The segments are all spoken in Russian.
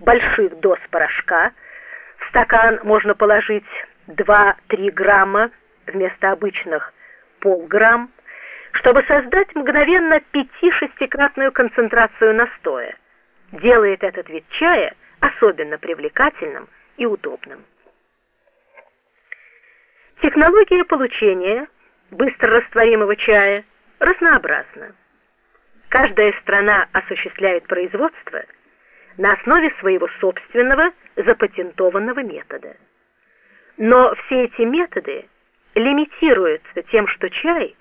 больших доз порошка. В стакан можно положить 2-3 грамма вместо обычных полграмм, чтобы создать мгновенно 5-6-кратную концентрацию настоя. Делает этот вид чая особенно привлекательным и удобным. Технология получения быстрорастворимого чая разнообразна. Каждая страна осуществляет производство на основе своего собственного запатентованного метода. Но все эти методы лимитируются тем, что чай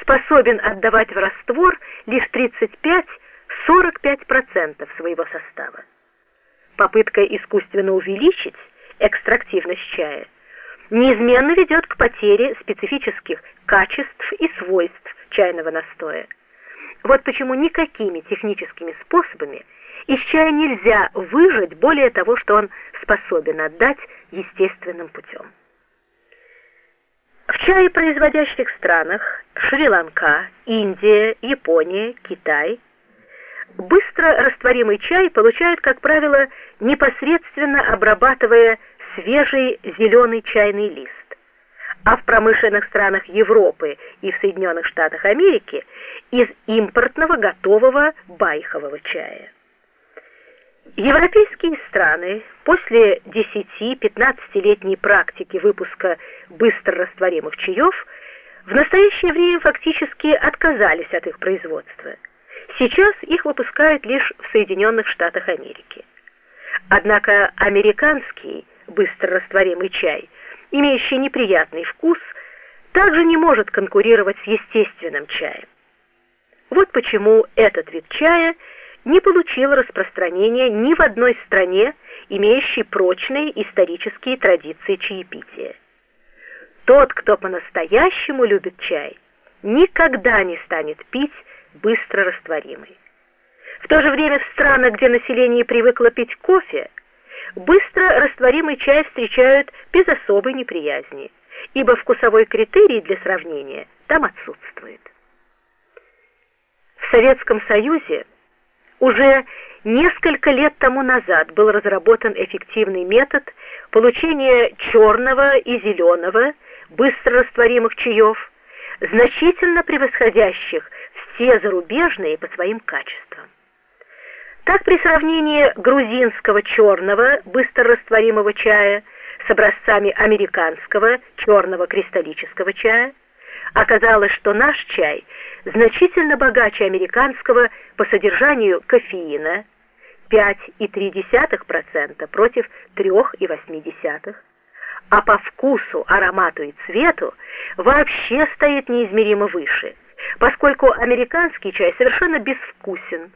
способен отдавать в раствор лишь 35-45% своего состава. Попытка искусственно увеличить экстрактивность чая неизменно ведет к потере специфических качеств и свойств чайного настоя. Вот почему никакими техническими способами из чая нельзя выжать более того, что он способен отдать естественным путем. В чаепроизводящих странах Шри-Ланка, Индия, Япония, Китай быстро растворимый чай получают, как правило, непосредственно обрабатывая свежий зеленый чайный лист. А в промышленных странах Европы и в Соединенных Штатах Америки из импортного готового байхового чая. Европейские страны после 10-15-летней практики выпуска быстрорастворимых чаев в настоящее время фактически отказались от их производства. Сейчас их выпускают лишь в Соединенных Штатах Америки. Однако американский быстрорастворимый чай, имеющий неприятный вкус, также не может конкурировать с естественным чаем. Вот почему этот вид чая не получил распространения ни в одной стране, имеющей прочные исторические традиции чаепития. Тот, кто по-настоящему любит чай, никогда не станет пить быстро растворимый. В то же время в странах, где население привыкло пить кофе, быстро растворимый чай встречают без особой неприязни, ибо вкусовой критерий для сравнения там отсутствует. В Советском Союзе уже несколько лет тому назад был разработан эффективный метод получения черного и зеленого быстрорастворимых чаев, значительно превосходящих все зарубежные по своим качествам. Так при сравнении грузинского черного быстрорастворимого чая с образцами американского черного кристаллического чая оказалось, что наш чай значительно богаче американского по содержанию кофеина 5,3% против 3,8%, а по вкусу, аромату и цвету вообще стоит неизмеримо выше, поскольку американский чай совершенно безвкусен,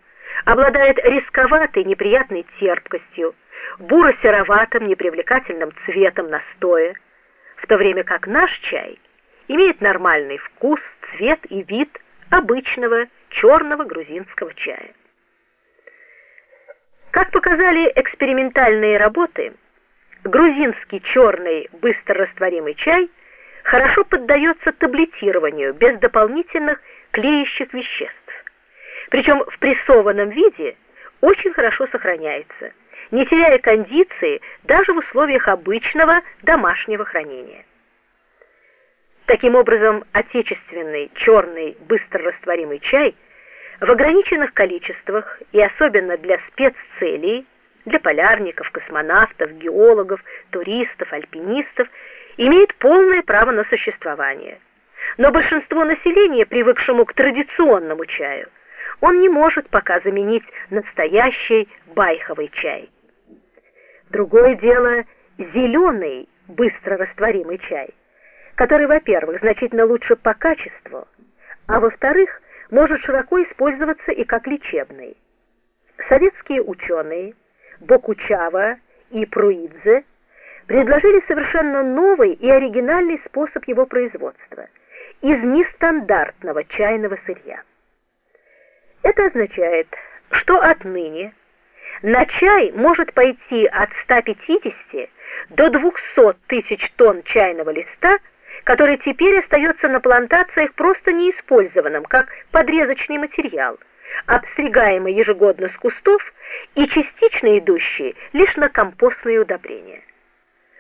обладает рисковатой неприятной терпкостью, буро-сероватым непривлекательным цветом настоя, в то время как наш чай имеет нормальный вкус, цвет и вид обычного черного грузинского чая. Как показали экспериментальные работы, грузинский черный быстрорастворимый чай хорошо поддается таблетированию без дополнительных клеящих веществ. Причем в прессованном виде очень хорошо сохраняется, не теряя кондиции даже в условиях обычного домашнего хранения. Таким образом, отечественный черный быстрорастворимый чай в ограниченных количествах и особенно для спеццелей, для полярников, космонавтов, геологов, туристов, альпинистов, имеет полное право на существование. Но большинство населения, привыкшему к традиционному чаю, он не может пока заменить настоящий байховый чай. Другое дело зеленый быстрорастворимый чай который, во-первых, значительно лучше по качеству, а во-вторых, может широко использоваться и как лечебный. Советские ученые Бокучава и Пруидзе предложили совершенно новый и оригинальный способ его производства из нестандартного чайного сырья. Это означает, что отныне на чай может пойти от 150 до 200 тысяч тонн чайного листа который теперь остается на плантациях просто неиспользованным, как подрезочный материал, обстригаемый ежегодно с кустов, и частично идущие лишь на компостные удобрения.